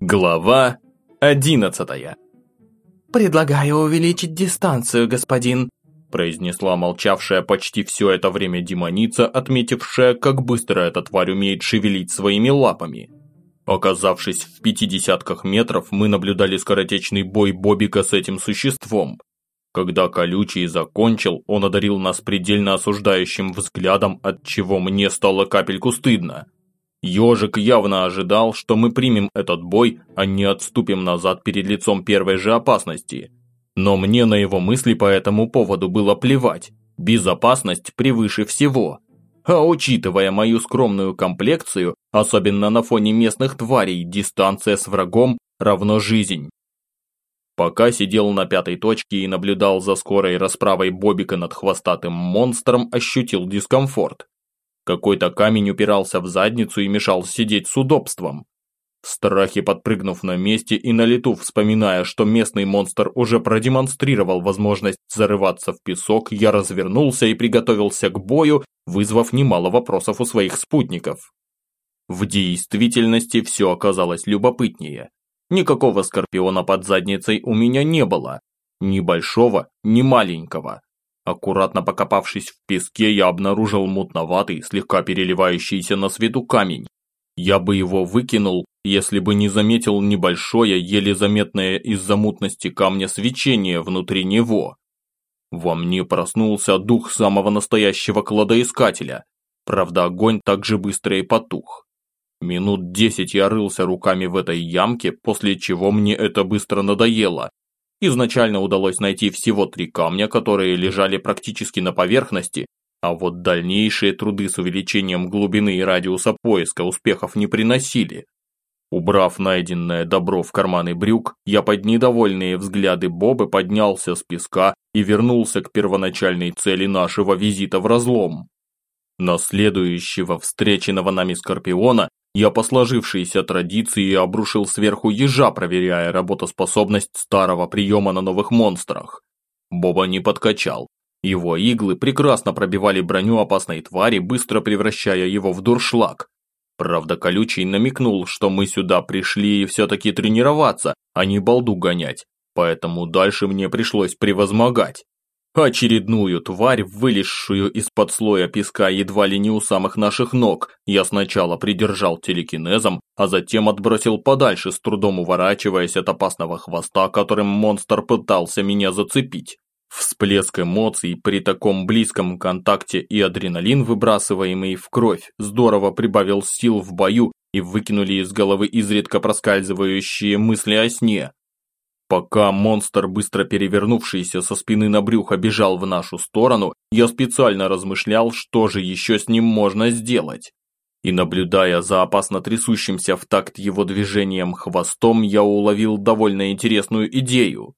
Глава одиннадцатая. «Предлагаю увеличить дистанцию, господин», произнесла молчавшая почти все это время демоница, отметившая, как быстро эта тварь умеет шевелить своими лапами. Оказавшись в пяти десятках метров, мы наблюдали скоротечный бой Бобика с этим существом. Когда колючий закончил, он одарил нас предельно осуждающим взглядом, от чего мне стало капельку стыдно. Ежик явно ожидал, что мы примем этот бой, а не отступим назад перед лицом первой же опасности. Но мне на его мысли по этому поводу было плевать. Безопасность превыше всего. А учитывая мою скромную комплекцию, особенно на фоне местных тварей, дистанция с врагом равно жизнь. Пока сидел на пятой точке и наблюдал за скорой расправой Бобика над хвостатым монстром, ощутил дискомфорт. Какой-то камень упирался в задницу и мешал сидеть с удобством. В страхе подпрыгнув на месте и на лету вспоминая, что местный монстр уже продемонстрировал возможность зарываться в песок, я развернулся и приготовился к бою, вызвав немало вопросов у своих спутников. В действительности все оказалось любопытнее. Никакого скорпиона под задницей у меня не было. Ни большого, ни маленького. Аккуратно покопавшись в песке, я обнаружил мутноватый, слегка переливающийся на свету камень. Я бы его выкинул, если бы не заметил небольшое, еле заметное из-за мутности камня свечение внутри него. Во мне проснулся дух самого настоящего кладоискателя. Правда, огонь так же быстро и потух. Минут десять я рылся руками в этой ямке, после чего мне это быстро надоело, Изначально удалось найти всего три камня, которые лежали практически на поверхности, а вот дальнейшие труды с увеличением глубины и радиуса поиска успехов не приносили. Убрав найденное добро в карманы брюк, я под недовольные взгляды Бобы поднялся с песка и вернулся к первоначальной цели нашего визита в разлом. На следующего встреченного нами Скорпиона я по сложившейся традиции обрушил сверху ежа, проверяя работоспособность старого приема на новых монстрах. Боба не подкачал. Его иглы прекрасно пробивали броню опасной твари, быстро превращая его в дуршлаг. Правда, Колючий намекнул, что мы сюда пришли все-таки тренироваться, а не балду гонять, поэтому дальше мне пришлось превозмогать. Очередную тварь, вылезшую из-под слоя песка едва ли не у самых наших ног, я сначала придержал телекинезом, а затем отбросил подальше, с трудом уворачиваясь от опасного хвоста, которым монстр пытался меня зацепить. Всплеск эмоций при таком близком контакте и адреналин, выбрасываемый в кровь, здорово прибавил сил в бою и выкинули из головы изредка проскальзывающие мысли о сне. Пока монстр, быстро перевернувшийся со спины на брюхо, бежал в нашу сторону, я специально размышлял, что же еще с ним можно сделать. И наблюдая за опасно трясущимся в такт его движением хвостом, я уловил довольно интересную идею.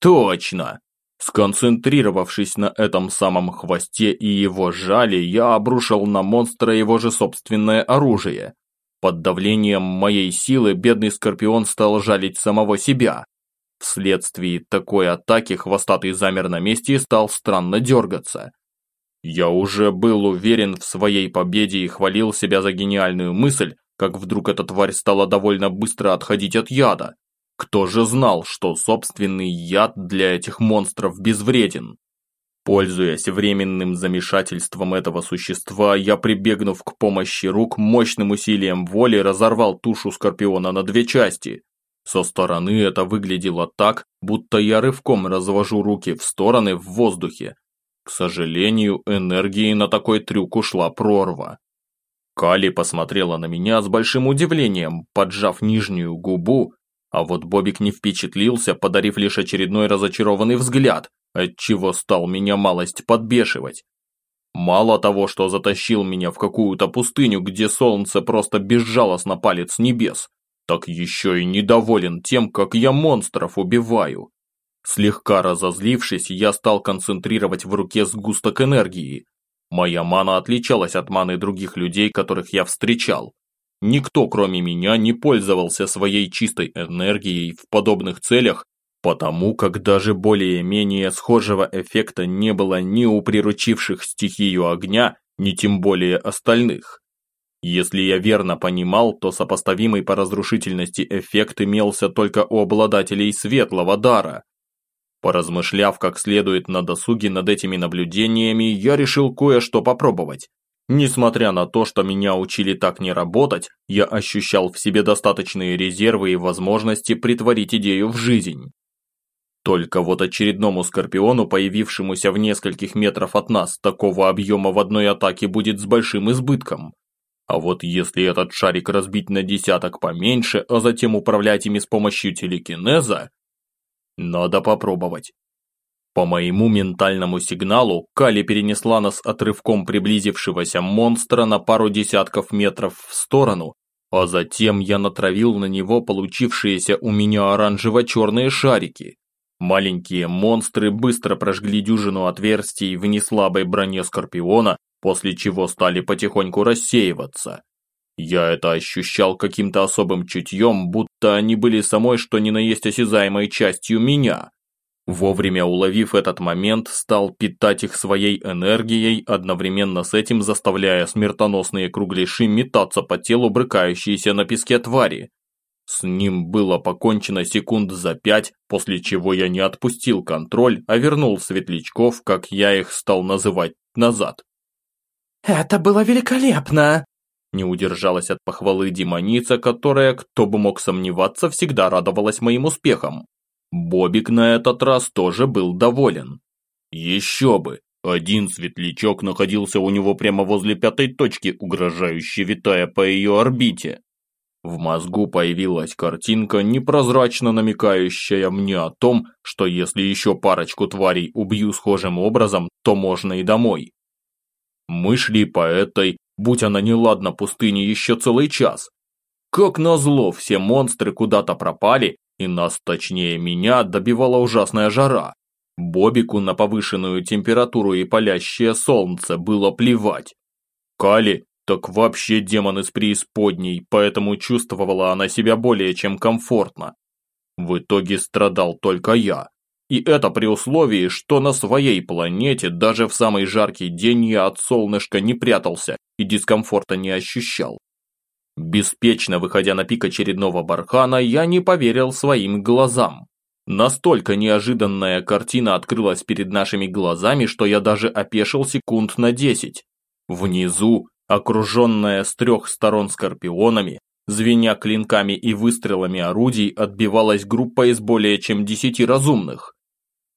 Точно! Сконцентрировавшись на этом самом хвосте и его жале, я обрушил на монстра его же собственное оружие. Под давлением моей силы бедный скорпион стал жалить самого себя. Вследствие такой атаки хвостатый замер на месте и стал странно дергаться. Я уже был уверен в своей победе и хвалил себя за гениальную мысль, как вдруг эта тварь стала довольно быстро отходить от яда. Кто же знал, что собственный яд для этих монстров безвреден? Пользуясь временным замешательством этого существа, я, прибегнув к помощи рук, мощным усилием воли разорвал тушу скорпиона на две части. Со стороны это выглядело так, будто я рывком развожу руки в стороны в воздухе. К сожалению, энергии на такой трюк ушла прорва. Кали посмотрела на меня с большим удивлением, поджав нижнюю губу, а вот Бобик не впечатлился, подарив лишь очередной разочарованный взгляд, отчего стал меня малость подбешивать. Мало того, что затащил меня в какую-то пустыню, где солнце просто безжалостно палит с небес, так еще и недоволен тем, как я монстров убиваю. Слегка разозлившись, я стал концентрировать в руке сгусток энергии. Моя мана отличалась от маны других людей, которых я встречал. Никто, кроме меня, не пользовался своей чистой энергией в подобных целях потому как даже более-менее схожего эффекта не было ни у приручивших стихию огня, ни тем более остальных. Если я верно понимал, то сопоставимый по разрушительности эффект имелся только у обладателей светлого дара. Поразмышляв как следует на досуге над этими наблюдениями, я решил кое-что попробовать. Несмотря на то, что меня учили так не работать, я ощущал в себе достаточные резервы и возможности притворить идею в жизнь. Только вот очередному Скорпиону, появившемуся в нескольких метров от нас, такого объема в одной атаке будет с большим избытком. А вот если этот шарик разбить на десяток поменьше, а затем управлять ими с помощью телекинеза, надо попробовать. По моему ментальному сигналу, Кали перенесла нас отрывком приблизившегося монстра на пару десятков метров в сторону, а затем я натравил на него получившиеся у меня оранжево-черные шарики. Маленькие монстры быстро прожгли дюжину отверстий в неслабой броне Скорпиона, после чего стали потихоньку рассеиваться. Я это ощущал каким-то особым чутьем, будто они были самой что ни на есть осязаемой частью меня. Вовремя уловив этот момент, стал питать их своей энергией, одновременно с этим заставляя смертоносные кругляши метаться по телу брыкающиеся на песке твари. С ним было покончено секунд за пять, после чего я не отпустил контроль, а вернул светлячков, как я их стал называть, назад. «Это было великолепно!» Не удержалась от похвалы демоница, которая, кто бы мог сомневаться, всегда радовалась моим успехам. Бобик на этот раз тоже был доволен. Еще бы, один светлячок находился у него прямо возле пятой точки, угрожающе витая по ее орбите. В мозгу появилась картинка, непрозрачно намекающая мне о том, что если еще парочку тварей убью схожим образом, то можно и домой. Мы шли по этой, будь она неладна, пустыне еще целый час. Как назло, все монстры куда-то пропали, и нас, точнее меня, добивала ужасная жара. Бобику на повышенную температуру и палящее солнце было плевать. Кали так вообще демон из преисподней, поэтому чувствовала она себя более чем комфортно. В итоге страдал только я. И это при условии, что на своей планете даже в самый жаркий день я от солнышка не прятался и дискомфорта не ощущал. Беспечно выходя на пик очередного бархана, я не поверил своим глазам. Настолько неожиданная картина открылась перед нашими глазами, что я даже опешил секунд на десять. Внизу, окруженная с трех сторон скорпионами, звеня клинками и выстрелами орудий, отбивалась группа из более чем десяти разумных.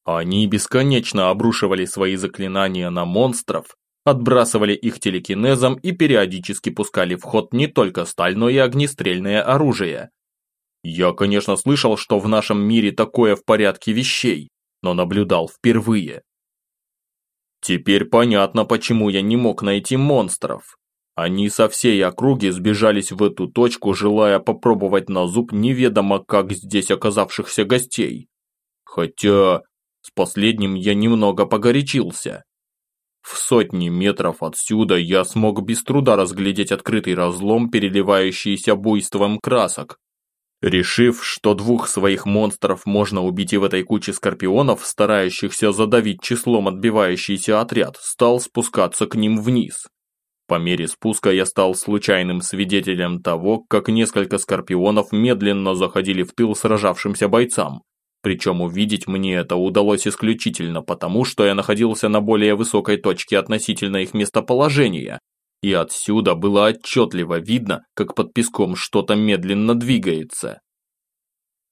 Они бесконечно обрушивали свои заклинания на монстров, отбрасывали их телекинезом и периодически пускали в ход не только сталь, но и огнестрельное оружие. Я, конечно, слышал, что в нашем мире такое в порядке вещей, но наблюдал впервые. Теперь понятно, почему я не мог найти монстров. Они со всей округи сбежались в эту точку, желая попробовать на зуб неведомо как здесь оказавшихся гостей. Хотя, с последним я немного погорячился. В сотни метров отсюда я смог без труда разглядеть открытый разлом, переливающийся буйством красок. Решив, что двух своих монстров можно убить и в этой куче скорпионов, старающихся задавить числом отбивающийся отряд, стал спускаться к ним вниз. По мере спуска я стал случайным свидетелем того, как несколько скорпионов медленно заходили в тыл сражавшимся бойцам. Причем увидеть мне это удалось исключительно потому, что я находился на более высокой точке относительно их местоположения, и отсюда было отчетливо видно, как под песком что-то медленно двигается.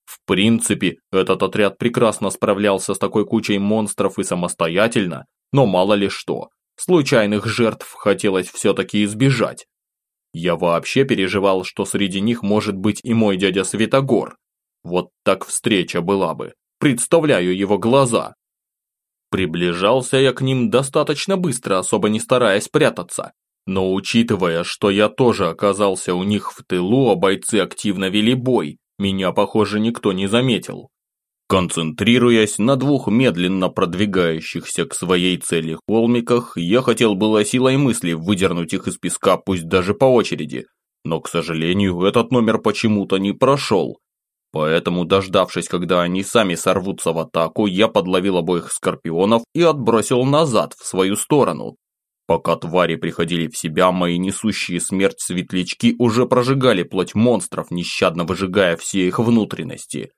В принципе, этот отряд прекрасно справлялся с такой кучей монстров и самостоятельно, но мало ли что, случайных жертв хотелось все-таки избежать. Я вообще переживал, что среди них может быть и мой дядя Светогор, вот так встреча была бы. Представляю его глаза. Приближался я к ним достаточно быстро, особо не стараясь прятаться. Но учитывая, что я тоже оказался у них в тылу, а бойцы активно вели бой, меня, похоже, никто не заметил. Концентрируясь на двух медленно продвигающихся к своей цели холмиках, я хотел было силой мысли выдернуть их из песка, пусть даже по очереди. Но, к сожалению, этот номер почему-то не прошел. Поэтому, дождавшись, когда они сами сорвутся в атаку, я подловил обоих скорпионов и отбросил назад, в свою сторону. Пока твари приходили в себя, мои несущие смерть светлячки уже прожигали плоть монстров, нещадно выжигая все их внутренности.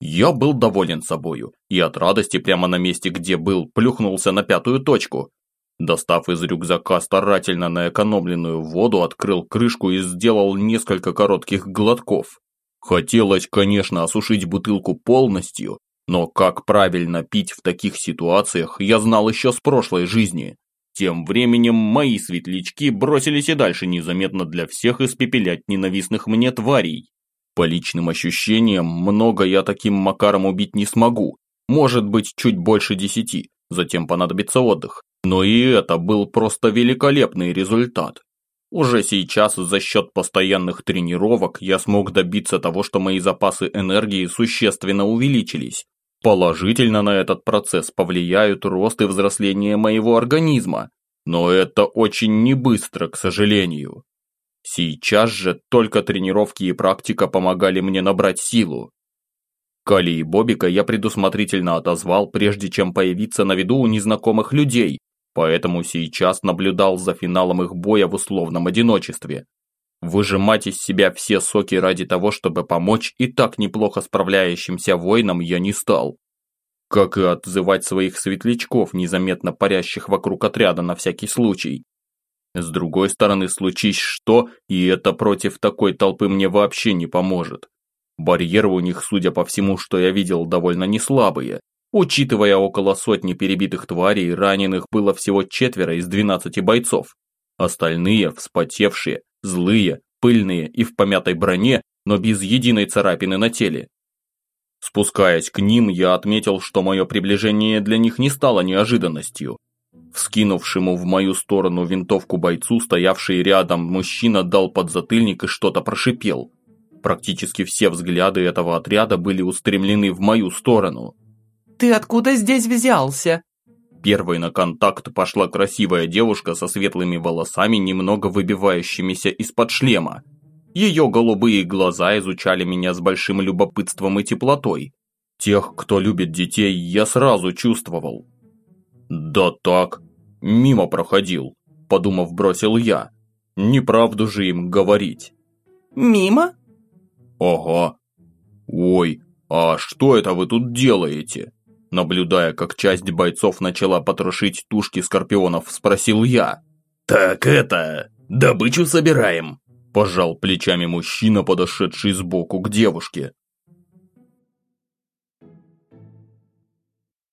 Я был доволен собою, и от радости прямо на месте, где был, плюхнулся на пятую точку. Достав из рюкзака старательно наэкономленную воду, открыл крышку и сделал несколько коротких глотков. Хотелось, конечно, осушить бутылку полностью, но как правильно пить в таких ситуациях, я знал еще с прошлой жизни. Тем временем мои светлячки бросились и дальше незаметно для всех испепелять ненавистных мне тварей. По личным ощущениям, много я таким макаром убить не смогу. Может быть, чуть больше десяти, затем понадобится отдых. Но и это был просто великолепный результат. Уже сейчас за счет постоянных тренировок я смог добиться того, что мои запасы энергии существенно увеличились. Положительно на этот процесс повлияют рост и взросление моего организма, но это очень не быстро, к сожалению. Сейчас же только тренировки и практика помогали мне набрать силу. Кали и Бобика я предусмотрительно отозвал, прежде чем появиться на виду у незнакомых людей, поэтому сейчас наблюдал за финалом их боя в условном одиночестве. Выжимать из себя все соки ради того, чтобы помочь и так неплохо справляющимся воинам я не стал. Как и отзывать своих светлячков, незаметно парящих вокруг отряда на всякий случай. С другой стороны, случись что, и это против такой толпы мне вообще не поможет. Барьеры у них, судя по всему, что я видел, довольно неслабые. Учитывая около сотни перебитых тварей, раненых было всего четверо из 12 бойцов. Остальные, вспотевшие, злые, пыльные и в помятой броне, но без единой царапины на теле. Спускаясь к ним, я отметил, что мое приближение для них не стало неожиданностью. Вскинувшему в мою сторону винтовку бойцу, стоявший рядом, мужчина дал подзатыльник и что-то прошипел. Практически все взгляды этого отряда были устремлены в мою сторону. «Ты откуда здесь взялся?» Первой на контакт пошла красивая девушка со светлыми волосами, немного выбивающимися из-под шлема. Ее голубые глаза изучали меня с большим любопытством и теплотой. Тех, кто любит детей, я сразу чувствовал. «Да так, мимо проходил», – подумав, бросил я. «Неправду же им говорить». «Мимо?» «Ага. Ой, а что это вы тут делаете?» Наблюдая, как часть бойцов начала потрошить тушки скорпионов, спросил я. «Так это, добычу собираем», – пожал плечами мужчина, подошедший сбоку к девушке.